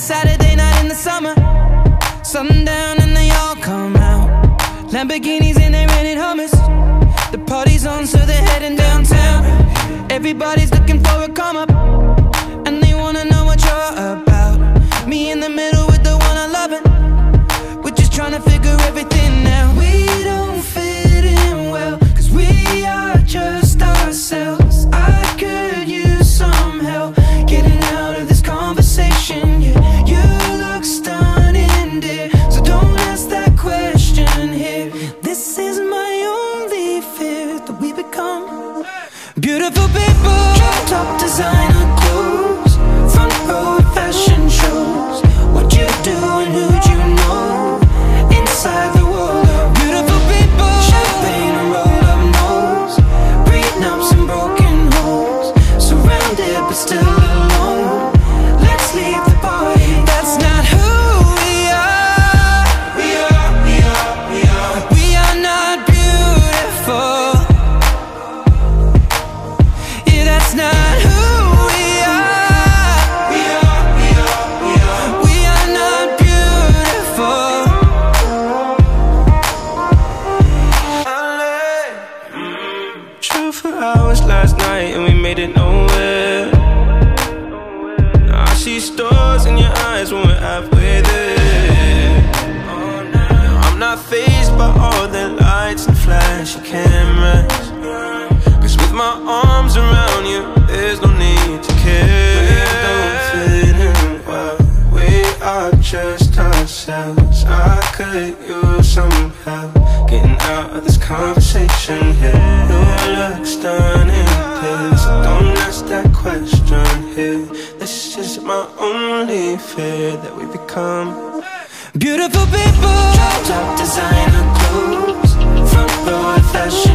Saturday night in the summer. Sundown and they all come out. Lamborghinis and they rented hummus. The party's on, so they're heading downtown. Everybody's looking for a come up, This is hours last night and we made it nowhere. Now I see stars in your eyes when we're halfway there. Oh, now I'm not phased by all the lights and flashy cameras. Cause with my arms ourselves. I could use some help getting out of this conversation here. You look stunning, please. Don't ask that question here. This is my only fear that we become. Beautiful people. Top designer clothes, front row fashion